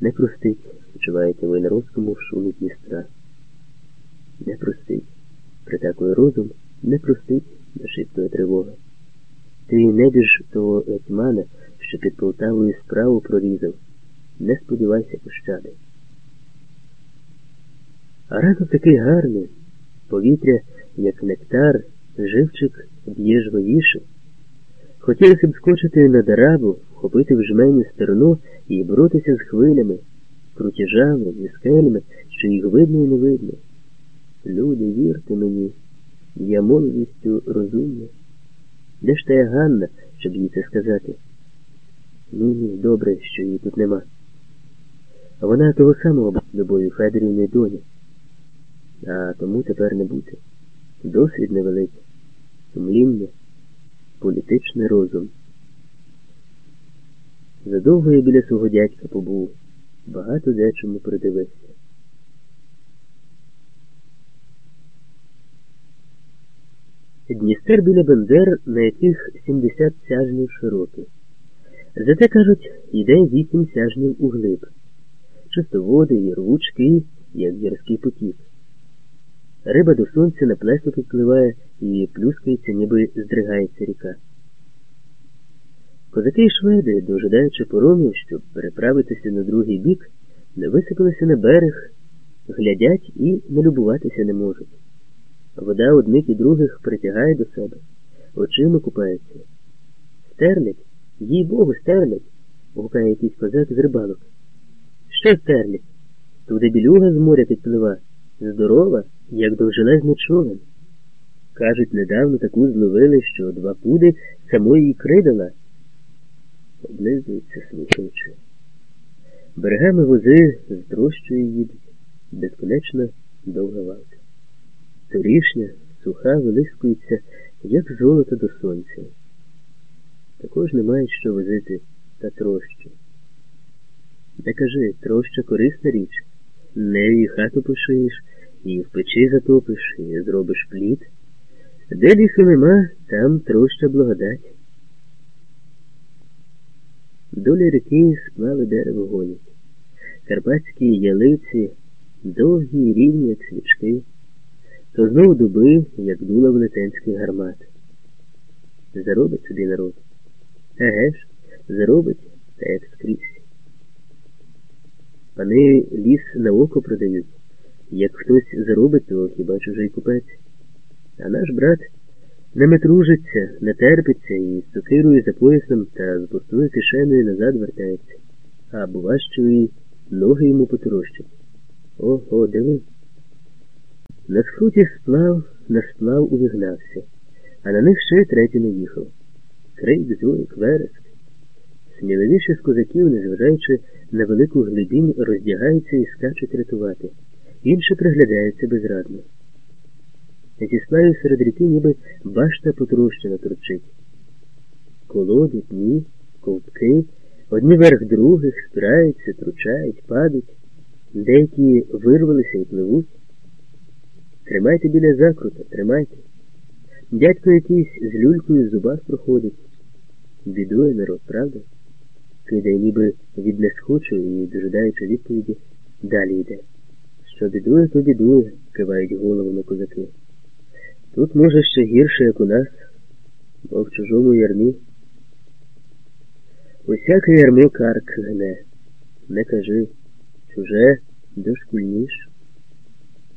Не простить, почувається воєнровському в шумі Дністра. Не простить. Притакує розум, не простить, нашіптує тривога. Ти небіж того гетьмана, що під Полтавою справу прорізав. Не сподівайся пощади. А ранок такий гарний, повітря, як нектар, живчик б'є жвавіше. Хотілося б скочити на дарабу, вхопити в жменю стерно і боротися з хвилями, крутіжами, зі скелями, що їх видно і не видно. Люди, вірте мені, я молодістю розумна. Де ж та Ганна, щоб їй це сказати? Ні, ні, добре, що її тут нема. Вона того самого любою Федорівної доні. А тому тепер не бути. Досвід невеликий, сумління, політичний розум. Задовго я біля свого дядька побув, багато дечому придивився. Дністер біля Бендер, на яких 70 сяжнів широких. Зате, кажуть, йде вісім сяжнів углиб. Чистоводи і рвучки, як гірський потік. Риба до сонця на плесу підпливає і плюскається, ніби здригається ріка. Козаки й шведи, дожидаючи поромів, щоб переправитися на другий бік, не висипалися на берег, глядять і налюбуватися не можуть. Вода одних і других притягає до себе, очима купаються. Стерлять, їй Богу, стерлять, гукає якийсь козак з рибалок. Що стерлять? Туди білюга з моря підплива, здорова, як довжелезний човен. Кажуть, недавно таку зловили, що два пуди самої ікри дала. Облизується, слухаючи. Берегами вози з трощою їдуть, безконечно довга валка. Торішня, суха, вилискується, як золото до сонця. Також не мають що возити та трощу. Не кажи, троща корисна річ. Нею хату пошиєш, і в печі затопиш, і зробиш плід. Де лісу нема, там троща благодать. Доля ріки сплали дерево гонять. Карпатські ялиці, довгі рівні, як свічки, то знову дуби, як дула велетенський гармат. Заробить собі народ. Еге ж, заробить, та як скрізь. Пани ліс на око продають. Як хтось заробить, то хіба чужий купець. А наш брат не метружиться, не терпиться і з сокирою за поясом та з пустою кишеною назад вертається. А бува, що і ноги йому потрощать. Ого, диви. На скруті сплав, на сплав увігнався, а на них ще третій не їхав. Крик, зойк, вереск. Сміливіші з козаків, незважаючи на велику глибінь, роздягаються і скачуть рятувати. Інші приглядаються безрадно. Слаю серед ріки ніби башта потрощена торчить. Колоди, дні, ковтки, одні верх других спираються, тручають, падуть, деякі вирвалися і пливуть. Тримайте біля закрута, тримайте. Дядько якийсь з люлькою зубах проходить. Бідує народ, правда? Кидає ніби від несхочу і, дожидаючи відповіді, далі йде. Що бідує, то бідує, кивають головами козаки. Тут, може, ще гірше, як у нас, бо в чужому ярмі. Усяке ярмо карк гне. Не кажи, чуже дошкульніш.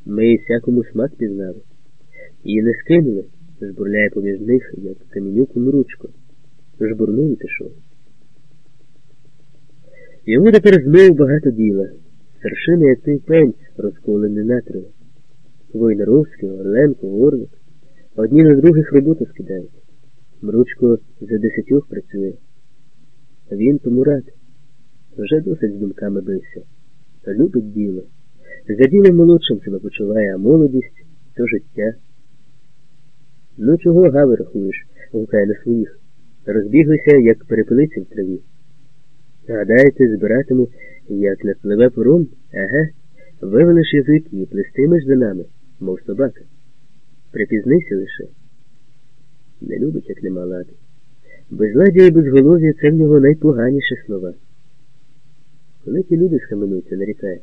Ми всякому смак пізнали. Її не скинули, жбурляє поміж них, як камінюку мручко. Жбурнув і пішов. Йому тепер знову багато діла. Старшини, як той пень, розколений натриво. Войнаровський, Орленко, Орлик. Одні на других роботу скидають. Мручко за десятьох працює. Він тому рад. Вже досить з думками бився. Любить діло. За ділом молодшим себе почуває, а молодість то життя. Ну чого гави рахуєш, гукає на своїх. Розбіглися, як перепелиці в траві. Гадаєте, збиратиму, як напливе пором, ага, вивелиш язик і плестимеш за нами, мов собака. Припізнися лише. Не любить, як нема лади. Безладдя і безголов'я це в нього найпоганіші слова. Великі люди схаменуться, нарікає.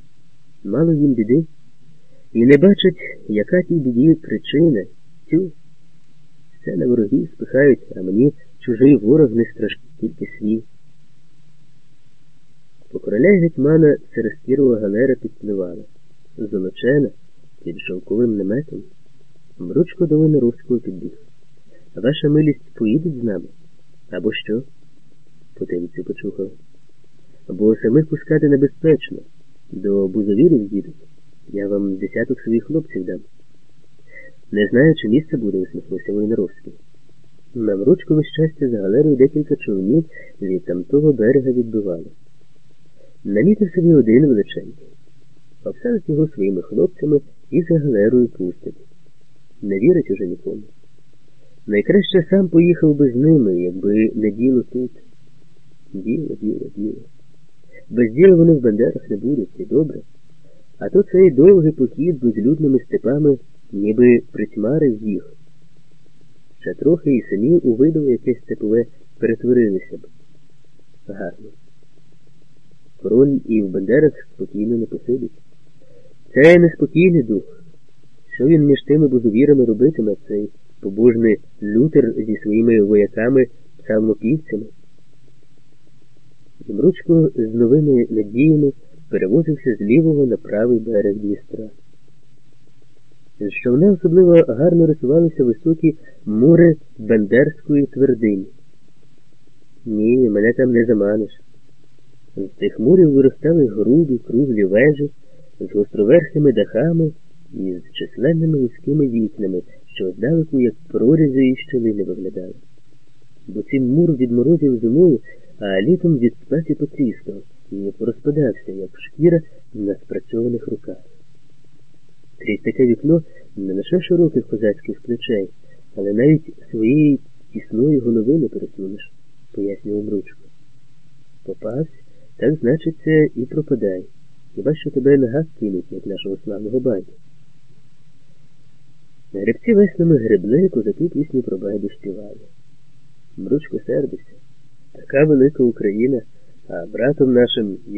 Мало їм біди. І не бачать, яка тій біді причина. Тю. Все на ворогів спихають, а мені чужий ворог не страшний, тільки свій. По короля гетьмана Серестірова галера підпливала, золочена, під шовковим наметом. Мручко до Виноровського підбіг. Ваша милість поїдуть з нами? Або що? Потилицю почухав. Бо самих пускати небезпечно. До бузовірів їдуть. Я вам десяток своїх хлопців дам. Не знаю, чи місце буде, усміхнувся Войнаровський. На Мручкове щастя за галерою декілька човнів від тамтого берега відбивали. Намітив собі один величенький. Обсадить його своїми хлопцями і за галерою пустять. Не вірить уже нікому. Найкраще сам поїхав би з ними, якби не діло тут. Діло, діло, діло. Без діла вони в Бандерах не будуть, і добре. А то цей довгий похід безлюдними степами ніби притьмарив їх. Ще трохи і самі у видове якесь степове перетворилися б. Гарно. Король і в Бандерах спокійно не посидить. Це неспокійний дух. Що він між тими бузовірами робитиме, цей побожний лютер зі своїми вояками псалмопівцями? Зімручко з новими надіями перевозився з лівого на правий берег Дністра. З човна особливо гарно рисувалися високі мури Бендерської твердині. Ні, мене там не заманиш. З цих мурів виростали грубі, круглі вежі з гостроверхими дахами і з численними вузькими вікнами, що здалеку, як прорізи і щелини виглядали. Бо цим мур від морозів зимою, а літом від спеці потріскав і порозпадався, як шкіра на спрацьованих руках. Крізь таке вікно не лише широких козацьких плечей, але навіть своєї тісної голови не пересунеш, пояснював Мручко. Попавсь, так значиться і пропадай. Хіба що тебе на газ кинуть, як нашого славного батька. Гребці веснами гребли, козаки пісню про байду співали. Мручко сердився. Така велика Україна, а братом нашим